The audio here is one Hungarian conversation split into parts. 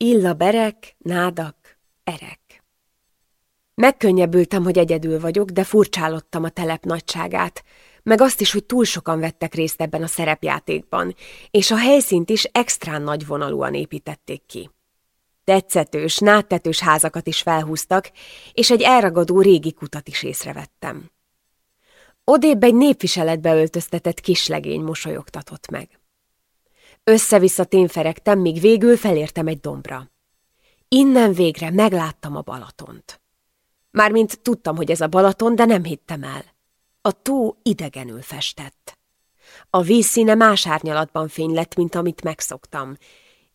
Illa berek, nádak, erek. Megkönnyebbültem, hogy egyedül vagyok, de furcsálottam a telep nagyságát, meg azt is, hogy túl sokan vettek részt ebben a szerepjátékban, és a helyszínt is extrán nagyvonalúan építették ki. Tetszetős, náttetős házakat is felhúztak, és egy elragadó régi kutat is észrevettem. Odébb egy népviseletbe öltöztetett kislegény mosolyogtatott meg. Össze-vissza ténferegtem, míg végül felértem egy dombra. Innen végre megláttam a Balatont. Mármint tudtam, hogy ez a Balaton, de nem hittem el. A tó idegenül festett. A vízszíne más árnyalatban fény lett, mint amit megszoktam,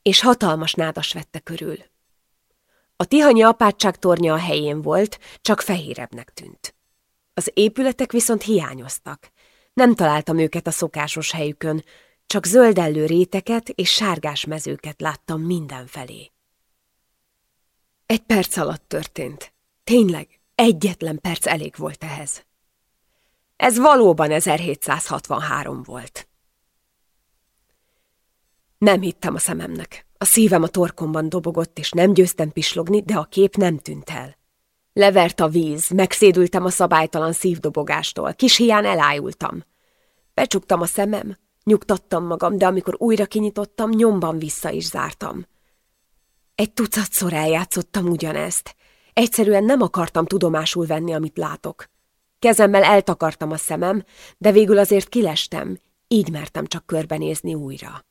és hatalmas nádas vette körül. A tihanyi apátság tornya a helyén volt, csak fehérebbnek tűnt. Az épületek viszont hiányoztak. Nem találtam őket a szokásos helyükön, csak zöldellő réteket és sárgás mezőket láttam mindenfelé. Egy perc alatt történt. Tényleg, egyetlen perc elég volt ehhez. Ez valóban 1763 volt. Nem hittem a szememnek. A szívem a torkomban dobogott, és nem győztem pislogni, de a kép nem tűnt el. Levert a víz, megszédültem a szabálytalan szívdobogástól, kis hián elájultam. Becsuktam a szemem, nyugtattam magam, de amikor újra kinyitottam, nyomban vissza is zártam. Egy tucatszor eljátszottam ugyanezt. Egyszerűen nem akartam tudomásul venni, amit látok. Kezemmel eltakartam a szemem, de végül azért kilestem, így mertem csak körbenézni újra.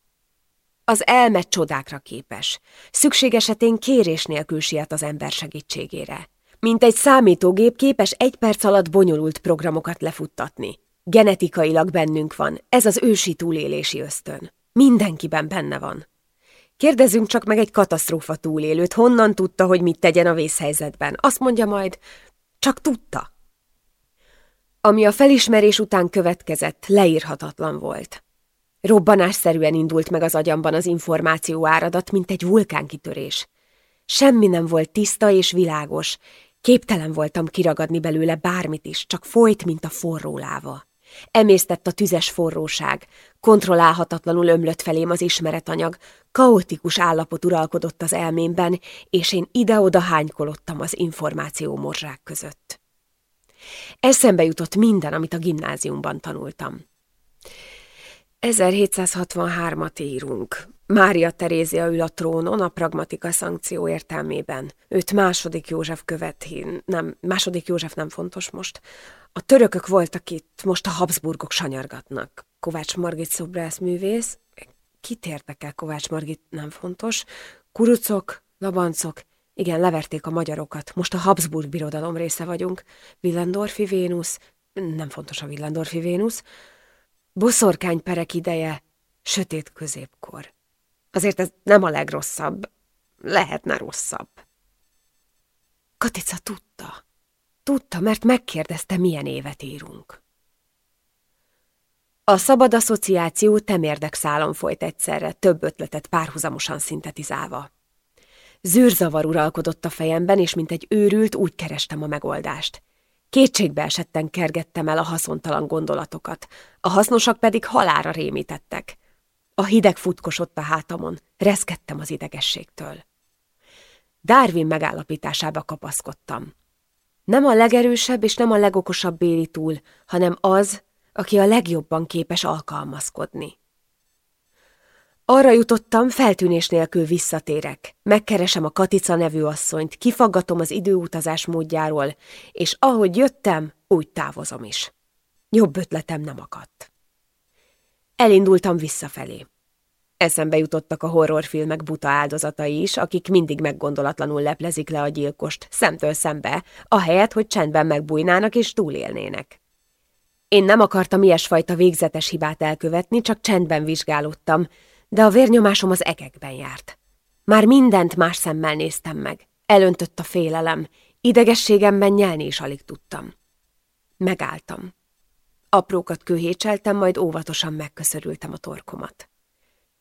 Az elmet csodákra képes. Szükség esetén kérés nélkül siet az ember segítségére. Mint egy számítógép képes egy perc alatt bonyolult programokat lefuttatni. Genetikailag bennünk van, ez az ősi túlélési ösztön. Mindenkiben benne van. Kérdezzünk csak meg egy katasztrófa túlélőt, honnan tudta, hogy mit tegyen a vészhelyzetben. Azt mondja majd, csak tudta. Ami a felismerés után következett, leírhatatlan volt. Robbanásszerűen indult meg az agyamban az információ áradat, mint egy vulkánkitörés. Semmi nem volt tiszta és világos, képtelen voltam kiragadni belőle bármit is, csak folyt, mint a forró láva. Emésztett a tüzes forróság, kontrollálhatatlanul ömlött felém az ismeretanyag, kaotikus állapot uralkodott az elmémben, és én ide-oda hánykolottam az információ morzsák között. Eszembe jutott minden, amit a gimnáziumban tanultam. 1763-at írunk. Mária Terézia ül a trónon a pragmatika szankció értelmében. Őt második József követi. Nem, második József nem fontos most. A törökök voltak itt, most a Habsburgok sanyargatnak. Kovács Margit szobrász művész. Kit érdekel Kovács Margit? Nem fontos. Kurucok, labancok. Igen, leverték a magyarokat. Most a Habsburg birodalom része vagyunk. Willendorfi Vénusz. Nem fontos a Willendorfi Vénusz. Boszorkányperek ideje, sötét középkor. Azért ez nem a legrosszabb. Lehetne rosszabb. Katica tudta. Tudta, mert megkérdezte, milyen évet írunk. A szabad asszociáció temérdek szálon folyt egyszerre, több ötletet párhuzamosan szintetizálva. Zűrzavar uralkodott a fejemben, és mint egy őrült úgy kerestem a megoldást. Kétségbe esetten kergettem el a haszontalan gondolatokat, a hasznosak pedig halára rémítettek. A hideg futkosott a hátamon, reszkedtem az idegességtől. Darwin megállapításába kapaszkodtam. Nem a legerősebb és nem a legokosabb béli túl, hanem az, aki a legjobban képes alkalmazkodni. Arra jutottam, feltűnés nélkül visszatérek. Megkeresem a Katica nevű asszonyt, kifaggatom az időutazás módjáról, és ahogy jöttem, úgy távozom is. Jobb ötletem nem akadt. Elindultam visszafelé. Eszembe jutottak a horrorfilmek buta áldozatai is, akik mindig meggondolatlanul leplezik le a gyilkost, szemtől szembe, ahelyett, hogy csendben megbújnának és túlélnének. Én nem akartam ilyesfajta végzetes hibát elkövetni, csak csendben vizsgálódtam, de a vérnyomásom az egekben járt. Már mindent más szemmel néztem meg. Elöntött a félelem, idegességemben nyelni is alig tudtam. Megálltam. Aprókat kőhécseltem, majd óvatosan megköszörültem a torkomat.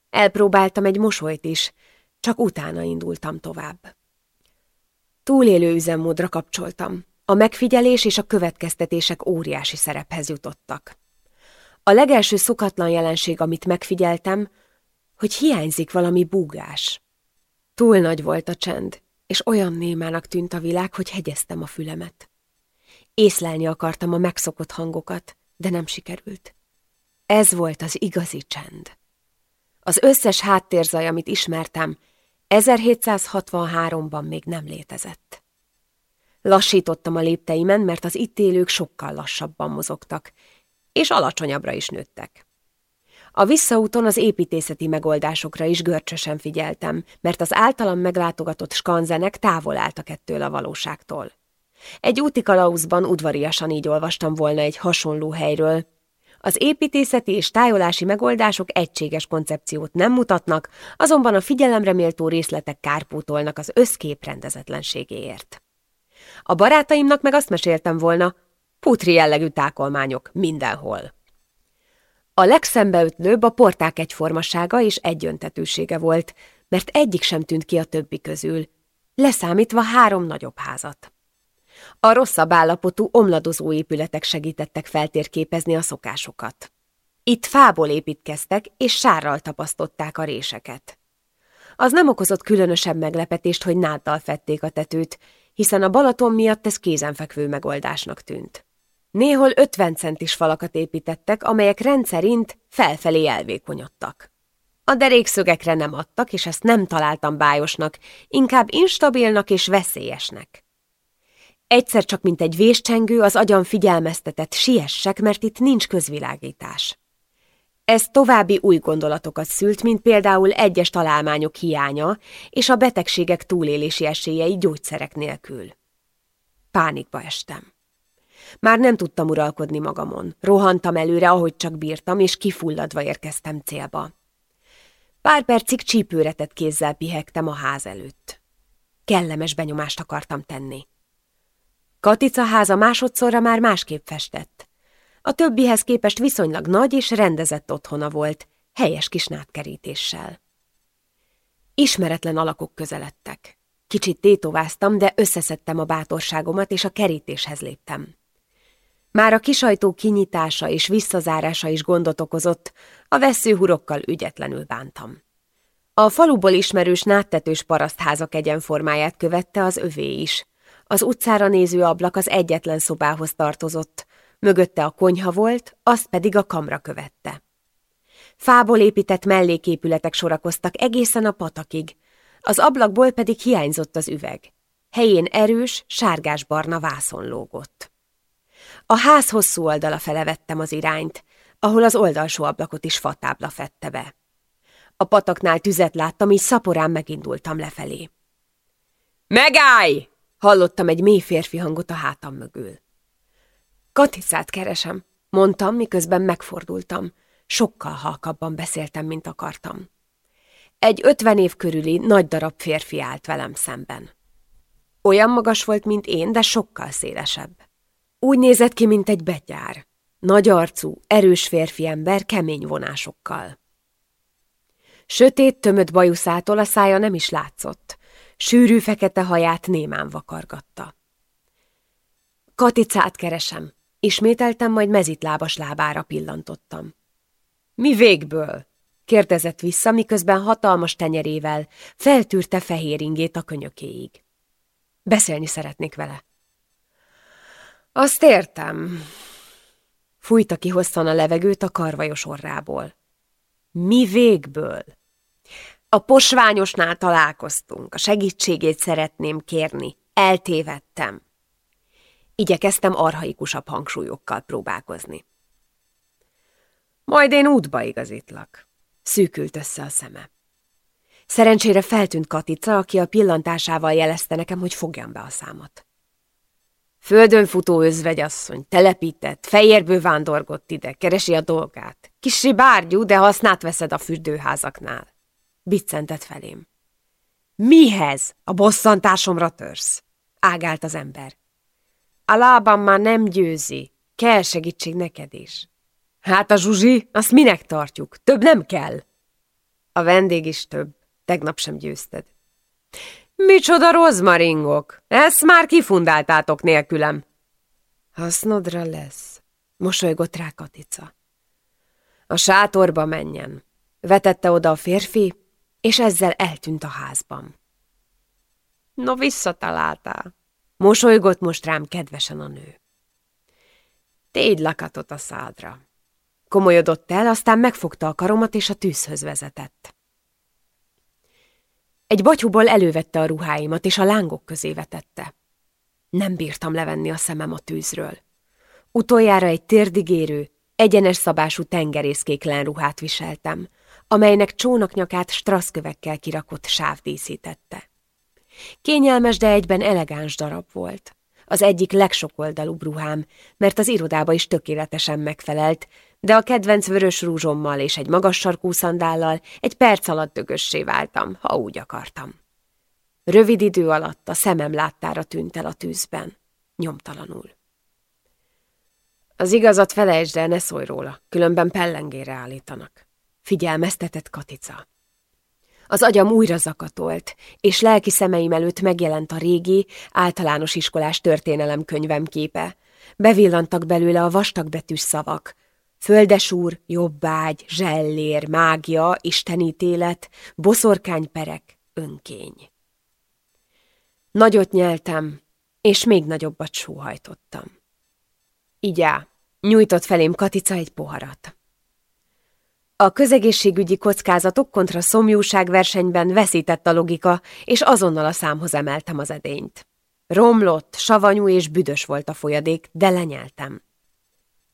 Elpróbáltam egy mosolyt is, csak utána indultam tovább. Túlélő üzemmódra kapcsoltam. A megfigyelés és a következtetések óriási szerephez jutottak. A legelső szokatlan jelenség, amit megfigyeltem, hogy hiányzik valami búgás. Túl nagy volt a csend, és olyan némának tűnt a világ, hogy hegyeztem a fülemet. Észlelni akartam a megszokott hangokat, de nem sikerült. Ez volt az igazi csend. Az összes háttérzaj, amit ismertem, 1763-ban még nem létezett. Lassítottam a lépteimen, mert az itt élők sokkal lassabban mozogtak, és alacsonyabbra is nőttek. A visszaúton az építészeti megoldásokra is görcsösen figyeltem, mert az általam meglátogatott skanzenek távol álltak ettől a valóságtól. Egy úti kalauzban udvariasan így olvastam volna egy hasonló helyről. Az építészeti és tájolási megoldások egységes koncepciót nem mutatnak, azonban a figyelemre méltó részletek kárpótolnak az összkép rendezetlenségéért. A barátaimnak meg azt meséltem volna, putri jellegű tákolmányok mindenhol. A legszembeütlőbb a porták egyformasága és egyöntetősége volt, mert egyik sem tűnt ki a többi közül, leszámítva három nagyobb házat. A rosszabb állapotú, omladozó épületek segítettek feltérképezni a szokásokat. Itt fából építkeztek, és sárral tapasztották a réseket. Az nem okozott különösebb meglepetést, hogy náddal fették a tetőt, hiszen a Balaton miatt ez kézenfekvő megoldásnak tűnt. Néhol 50 centis falakat építettek, amelyek rendszerint felfelé elvékonyodtak. A derékszögekre nem adtak, és ezt nem találtam bájosnak, inkább instabilnak és veszélyesnek. Egyszer csak, mint egy véscsengő, az agyam figyelmeztetett, siessek, mert itt nincs közvilágítás. Ez további új gondolatokat szült, mint például egyes találmányok hiánya és a betegségek túlélési esélyei gyógyszerek nélkül. Pánikba estem. Már nem tudtam uralkodni magamon. Rohantam előre, ahogy csak bírtam, és kifulladva érkeztem célba. Pár percig csípőretett kézzel pihegtem a ház előtt. Kellemes benyomást akartam tenni. Katica háza másodszorra már másképp festett. A többihez képest viszonylag nagy és rendezett otthona volt, helyes kis nátkerítéssel. Ismeretlen alakok közeledtek. Kicsit tétováztam, de összeszedtem a bátorságomat, és a kerítéshez léptem. Már a kisajtó kinyitása és visszazárása is gondot okozott, a veszőhurokkal ügyetlenül bántam. A faluból ismerős náttetős parasztházak egyenformáját követte az övé is. Az utcára néző ablak az egyetlen szobához tartozott, mögötte a konyha volt, azt pedig a kamra követte. Fából épített melléképületek sorakoztak egészen a patakig, az ablakból pedig hiányzott az üveg. Helyén erős, sárgás-barna vászon lógott. A ház hosszú oldala fele vettem az irányt, ahol az oldalsó ablakot is fatábla fette be. A pataknál tüzet láttam, és szaporán megindultam lefelé. Megállj! Hallottam egy mély férfi hangot a hátam mögül. Katicát keresem, mondtam, miközben megfordultam. Sokkal halkabban beszéltem, mint akartam. Egy ötven év körüli, nagy darab férfi állt velem szemben. Olyan magas volt, mint én, de sokkal szélesebb. Úgy nézett ki, mint egy betyár. Nagy arcú, erős férfi ember, kemény vonásokkal. Sötét, tömött bajuszától a szája nem is látszott. Sűrű fekete haját némán vakargatta. Katicát keresem, ismételtem, majd mezitlábas lábára pillantottam. Mi végből? kérdezett vissza, miközben hatalmas tenyerével feltűrte fehér ingét a könyökéig. Beszélni szeretnék vele. Azt értem. Fújta ki hosszan a levegőt a karvajos orrából. Mi végből? A posványosnál találkoztunk, a segítségét szeretném kérni. Eltévedtem. Igyekeztem arhaikusabb hangsúlyokkal próbálkozni. Majd én útba igazítlak. Szűkült össze a szeme. Szerencsére feltűnt Katica, aki a pillantásával jelezte nekem, hogy fogjam be a számot. Földön futó özvegyasszony, telepített, fejérből vándorgott ide, keresi a dolgát. Kisi bárgyú, de hasznát veszed a fürdőházaknál. Biccentett felém. Mihez? A bosszantásomra törsz? Ágált az ember. A lábam már nem győzi. Kell segítség neked is. Hát a zsuzsi, azt minek tartjuk? Több nem kell. A vendég is több. Tegnap sem győzted. Micsoda rozmaringok! Ezt már kifundáltátok nélkülem. Hasznodra lesz, mosolygott rá Katica. A sátorba menjen. Vetette oda a férfi, és ezzel eltűnt a házban. No, visszataláltál. Mosolygott most rám kedvesen a nő. Tégy lakatot a szádra. Komolyodott el, aztán megfogta a karomat, és a tűzhöz vezetett. Egy batyúból elővette a ruháimat, és a lángok közé vetette. Nem bírtam levenni a szemem a tűzről. Utoljára egy térdigérő, egyenes szabású tengerészkék ruhát viseltem, amelynek csónaknyakát straszkövekkel kirakott sáv díszítette. Kényelmes, de egyben elegáns darab volt. Az egyik legsokoldalúbb ruhám, mert az irodába is tökéletesen megfelelt, de a kedvenc vörös rúzsommal és egy magas sarkú szandállal egy perc alatt dögössé váltam, ha úgy akartam. Rövid idő alatt a szemem láttára tűnt el a tűzben, nyomtalanul. Az igazat felejtsd el, ne szólj róla, különben pellengére állítanak. Figyelmeztetett Katica. Az agyam újra zakatolt, és lelki szemeim előtt megjelent a régi, általános iskolás történelemkönyvem képe. Bevillantak belőle a vastagbetűs szavak. Földesúr, jobbágy, zsellér, mágia, istenítélet, boszorkányperek, önkény. Nagyot nyeltem, és még nagyobbat sóhajtottam. Így á, nyújtott felém Katica egy poharat. A közegészségügyi kockázatok kontra szomjúság versenyben veszített a logika, és azonnal a számhoz emeltem az edényt. Romlott, savanyú és büdös volt a folyadék, de lenyeltem.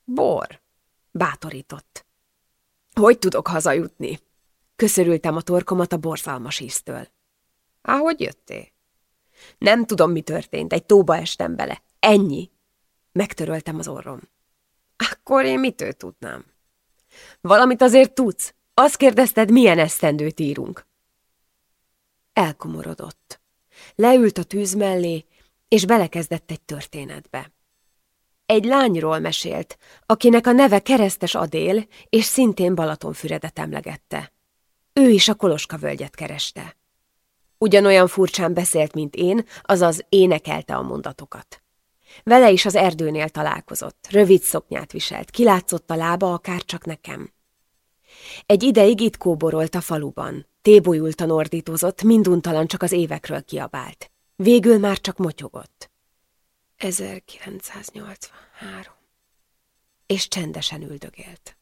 Bor, bátorított. Hogy tudok hazajutni? Köszörültem a torkomat a borzalmas íztől. Á, hogy jöttél? Nem tudom, mi történt, egy tóba estem bele. Ennyi. Megtöröltem az orrom. Akkor én mitől tudnám? Valamit azért tudsz? Azt kérdezted, milyen esztendőt írunk. Elkomorodott. Leült a tűz mellé, és belekezdett egy történetbe. Egy lányról mesélt, akinek a neve keresztes Adél, és szintén Balatonfüredet emlegette. Ő is a Koloska völgyet kereste. Ugyanolyan furcsán beszélt, mint én, azaz énekelte a mondatokat. Vele is az erdőnél találkozott, rövid szoknyát viselt, kilátszott a lába akár csak nekem. Egy ideig itt kóborolt a faluban, tébolyultan ordítozott, minduntalan csak az évekről kiabált. Végül már csak motyogott. 1983. És csendesen üldögélt.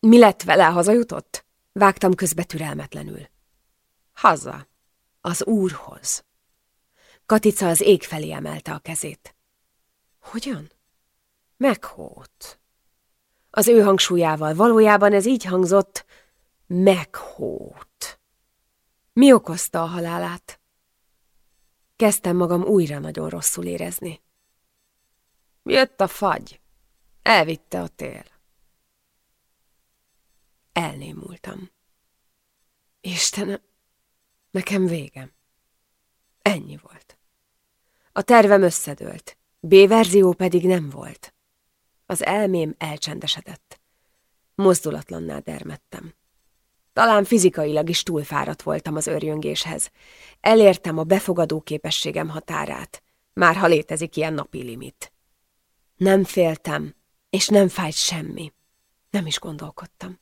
Mi lett vele, hazajutott? Vágtam közbe türelmetlenül. Haza. Az úrhoz. Katica az ég felé emelte a kezét. Hogyan? Meghót. Az ő hangsúlyával valójában ez így hangzott, meghót. Mi okozta a halálát? Kezdtem magam újra nagyon rosszul érezni. Jött a fagy. Elvitte a tél. Elnémultam. Istenem, nekem végem. Ennyi volt. A tervem összedőlt. B-verzió pedig nem volt. Az elmém elcsendesedett. Mozdulatlanná dermettem. Talán fizikailag is túlfáradt voltam az örjöngéshez. Elértem a befogadó képességem határát, már ha létezik ilyen napi limit. Nem féltem, és nem fájt semmi. Nem is gondolkodtam.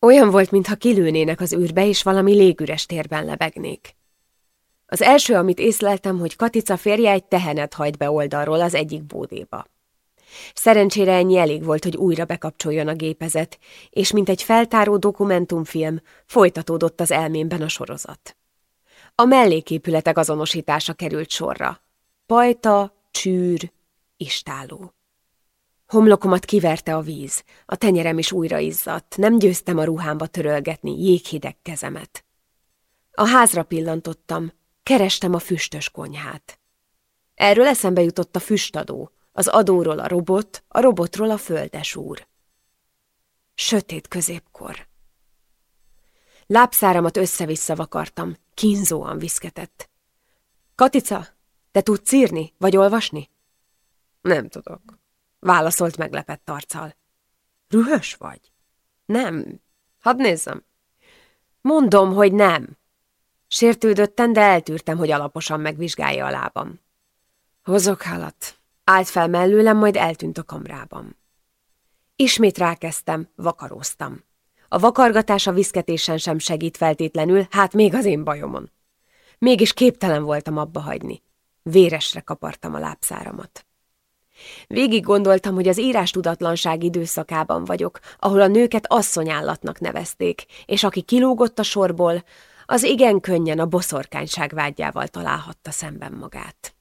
Olyan volt, mintha kilőnének az űrbe, és valami légüres térben lebegnék. Az első, amit észleltem, hogy Katica férje egy tehenet hajt be oldalról az egyik bódéba. Szerencsére ennyi elég volt, hogy újra bekapcsoljon a gépezet, és mint egy feltáró dokumentumfilm, folytatódott az elmémben a sorozat. A melléképületek azonosítása került sorra. Pajta, csűr, istáló. Homlokomat kiverte a víz, a tenyerem is újra izzadt, nem győztem a ruhámba törölgetni jéghideg kezemet. A házra pillantottam, Kerestem a füstös konyhát. Erről eszembe jutott a füstadó, az adóról a robot, a robotról a földes úr. Sötét középkor. Lábszáramat össze-vissza vakartam, kínzóan viszketett. Katica, te tudsz írni, vagy olvasni? Nem tudok, válaszolt meglepett arccal. Rühös vagy? Nem. Hadd nézzem. Mondom, hogy nem. Sértődötten, de eltűrtem, hogy alaposan megvizsgálja a lábam. Hozok halat. Állt fel mellőlem, majd eltűnt a kamrában. Ismét rákezdtem, vakaróztam. A vakargatás a viszketésen sem segít feltétlenül, hát még az én bajomon. Mégis képtelen voltam abba hagyni. Véresre kapartam a lábszáramat. Végig gondoltam, hogy az írás tudatlanság időszakában vagyok, ahol a nőket asszonyállatnak nevezték, és aki kilógott a sorból, az igen könnyen a boszorkányság vágyával találhatta szemben magát.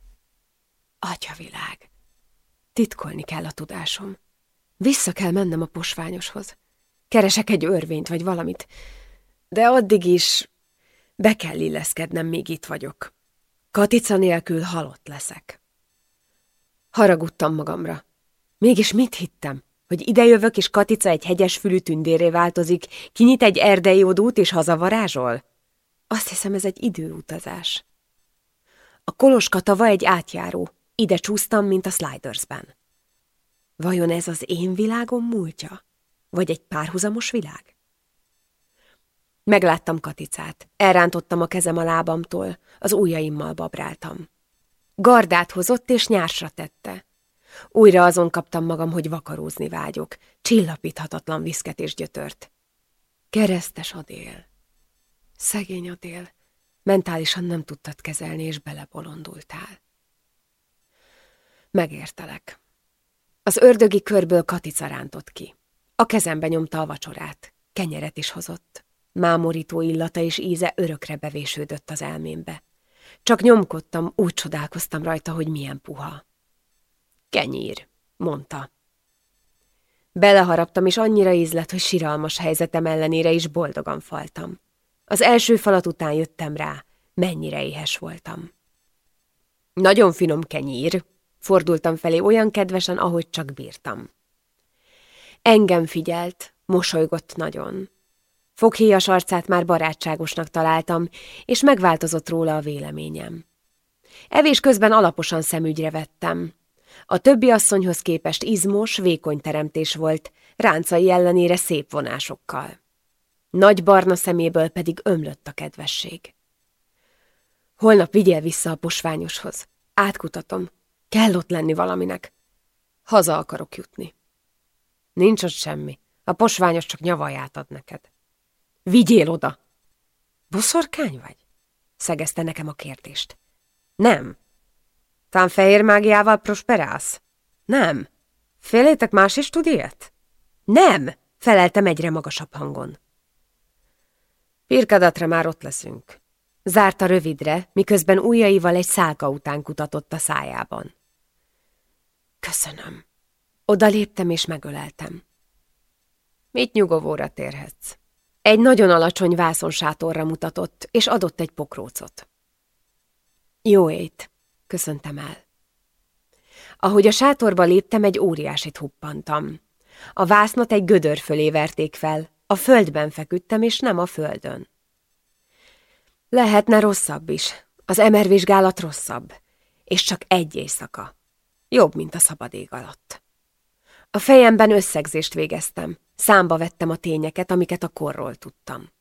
Atyavilág! Titkolni kell a tudásom. Vissza kell mennem a posványoshoz. Keresek egy örvényt vagy valamit, de addig is be kell illeszkednem, még itt vagyok. Katica nélkül halott leszek. Haragudtam magamra. Mégis mit hittem? Hogy idejövök, és Katica egy hegyes fülű tündéré változik, kinyit egy erdei odút, és hazavarázsol? Azt hiszem, ez egy időutazás. A Koloska tava egy átjáró. Ide csúsztam, mint a Slidersben. Vajon ez az én világom múltja? Vagy egy párhuzamos világ? Megláttam Katicát. Elrántottam a kezem a lábamtól, az ujjaimmal babráltam. Gardát hozott és nyársra tette. Újra azon kaptam magam, hogy vakarózni vágyok. Csillapíthatatlan viszketés gyötört. Keresztes Adél. Szegény Adél. Mentálisan nem tudtad kezelni, és belebolondultál. Megértelek. Az ördögi körből Katica rántott ki. A kezembe nyomta a vacsorát. Kenyeret is hozott. Mámorító illata és íze örökre bevésődött az elmémbe. Csak nyomkodtam, úgy csodálkoztam rajta, hogy milyen puha. Kenyír, mondta. Beleharaptam, és annyira ízlet, hogy siralmas helyzetem ellenére is boldogan faltam. Az első falat után jöttem rá, mennyire éhes voltam. Nagyon finom kenyír, fordultam felé olyan kedvesen, ahogy csak bírtam. Engem figyelt, mosolygott nagyon. Foghéjas arcát már barátságosnak találtam, és megváltozott róla a véleményem. Evés közben alaposan szemügyre vettem. A többi asszonyhoz képest izmos, vékony teremtés volt, ráncai ellenére szép vonásokkal. Nagy barna szeméből pedig ömlött a kedvesség. Holnap vigyél vissza a posványoshoz. Átkutatom. Kell ott lenni valaminek. Haza akarok jutni. Nincs ott semmi. A posványos csak nyavaját ad neked. Vigyél oda! Boszorkány vagy? Szegezte nekem a kérdést. Nem. Tán fehér mágiával prosperálsz? Nem. Félétek más is tud ilyet? Nem, feleltem egyre magasabb hangon. Pirkadatra már ott leszünk. Zárta rövidre, miközben ujjaival egy szálka után kutatott a szájában. Köszönöm. Oda léptem és megöleltem. Mit nyugovóra térhetsz? Egy nagyon alacsony vászonsátorra mutatott, és adott egy pokrócot. Jó ét, köszöntem el. Ahogy a sátorba léptem, egy óriásit huppantam. A vásznat egy gödör fölé verték fel, a földben feküdtem, és nem a földön. Lehetne rosszabb is, az emervizsgálat rosszabb, és csak egy éjszaka. Jobb, mint a szabad ég alatt. A fejemben összegzést végeztem, számba vettem a tényeket, amiket a korról tudtam.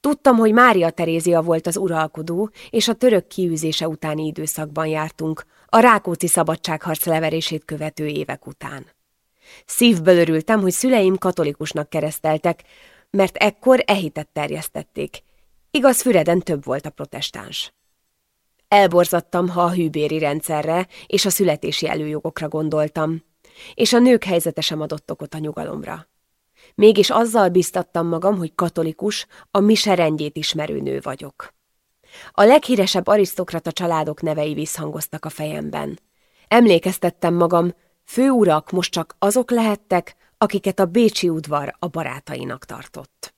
Tudtam, hogy Mária Terézia volt az uralkodó, és a török kiűzése utáni időszakban jártunk, a Rákóczi szabadságharc leverését követő évek után. Szívből örültem, hogy szüleim katolikusnak kereszteltek, mert ekkor ehitet terjesztették. Igaz, Füreden több volt a protestáns. Elborzattam, ha a hűbéri rendszerre és a születési előjogokra gondoltam, és a nők helyzete sem adott okot a nyugalomra. Mégis azzal biztattam magam, hogy katolikus, a mise rendjét ismerő nő vagyok. A leghíresebb arisztokrata családok nevei visszhangoztak a fejemben. Emlékeztettem magam, főurak most csak azok lehettek, akiket a Bécsi udvar a barátainak tartott.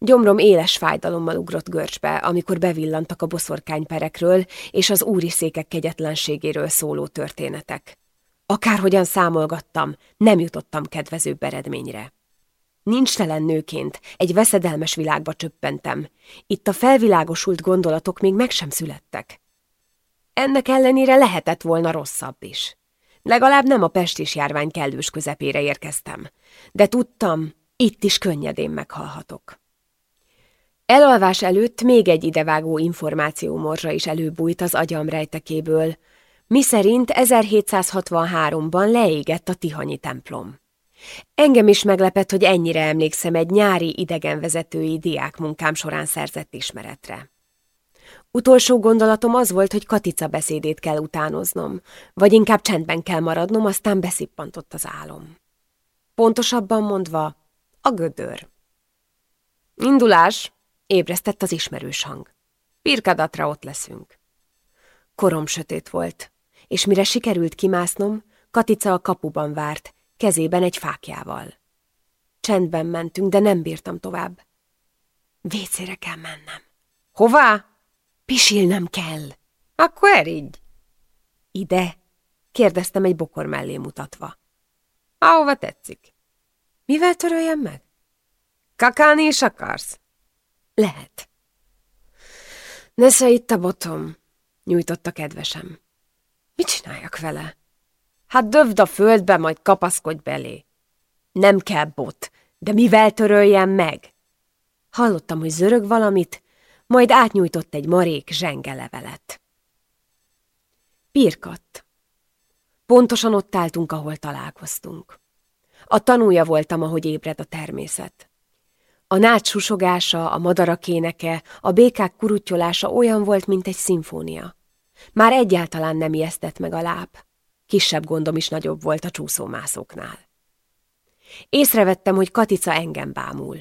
Gyomrom éles fájdalommal ugrott görcsbe, amikor bevillantak a boszorkányperekről és az úri székek kegyetlenségéről szóló történetek. Akárhogyan számolgattam, nem jutottam kedvezőbb eredményre. Nincs telen nőként, egy veszedelmes világba csöppentem. Itt a felvilágosult gondolatok még meg sem születtek. Ennek ellenére lehetett volna rosszabb is. Legalább nem a pestis járvány kellős közepére érkeztem, de tudtam, itt is könnyedén meghalhatok. Elalvás előtt még egy idevágó információmorzsa is előbújt az agyam rejtekéből, miszerint 1763-ban leégett a Tihanyi templom. Engem is meglepett, hogy ennyire emlékszem egy nyári idegenvezetői diákmunkám során szerzett ismeretre. Utolsó gondolatom az volt, hogy Katica beszédét kell utánoznom, vagy inkább csendben kell maradnom, aztán beszippantott az álom. Pontosabban mondva, a gödör. Indulás, ébresztett az ismerős hang. Pirkadatra ott leszünk. Korom sötét volt, és mire sikerült kimásznom, Katica a kapuban várt, kezében egy fákjával. Csendben mentünk, de nem bírtam tovább. Vécére kell mennem. Hová? Pisilnem kell. Akkor erigy. Ide? kérdeztem egy bokor mellé mutatva. Ahova tetszik. Mivel töröljem meg? Kakálni is akarsz? Lehet. Nesze itt a botom, nyújtotta kedvesem. Mit csináljak vele? Hát dövd a földbe, majd kapaszkodj belé. Nem kell bot, de mivel töröljem meg? Hallottam, hogy zörög valamit, majd átnyújtott egy marék zsengelevelet. Pirkatt. Pontosan ott álltunk, ahol találkoztunk. A tanúja voltam, ahogy ébred a természet. A nács susogása, a madarak éneke, a békák kurutyolása olyan volt, mint egy szimfónia. Már egyáltalán nem ijesztett meg a láb. Kisebb gondom is nagyobb volt a csúszómászóknál. Észrevettem, hogy Katica engem bámul.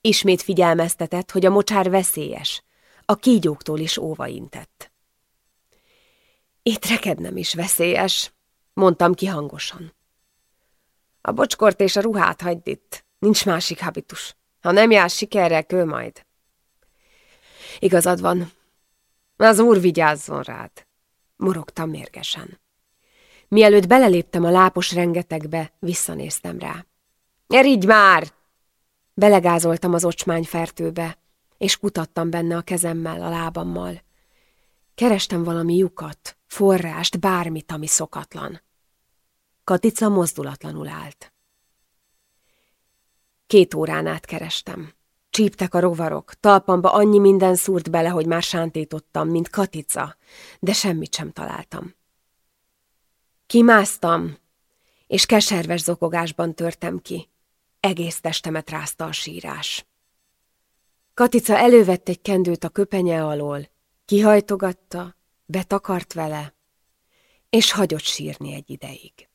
Ismét figyelmeztetett, hogy a mocsár veszélyes, a kígyóktól is óvaintett. Itt rekednem is veszélyes, mondtam ki hangosan. A bocskort és a ruhát hagyd itt, nincs másik habitus. Ha nem jársz sikerrel, kő majd. Igazad van. Az úr vigyázzon rád, morogtam mérgesen. Mielőtt beleléptem a lápos rengetegbe, visszanéztem rá. Erigy már! Belegázoltam az ocsmányfertőbe, és kutattam benne a kezemmel, a lábammal. Kerestem valami lyukat, forrást, bármit, ami szokatlan. Katica mozdulatlanul állt. Két órán át kerestem. Csíptek a rovarok, talpamba annyi minden szúrt bele, hogy már sántítottam, mint Katica, de semmit sem találtam. Kimásztam, és keserves zokogásban törtem ki. Egész testemet rázta a sírás. Katica elővett egy kendőt a köpenye alól, kihajtogatta, betakart vele, és hagyott sírni egy ideig.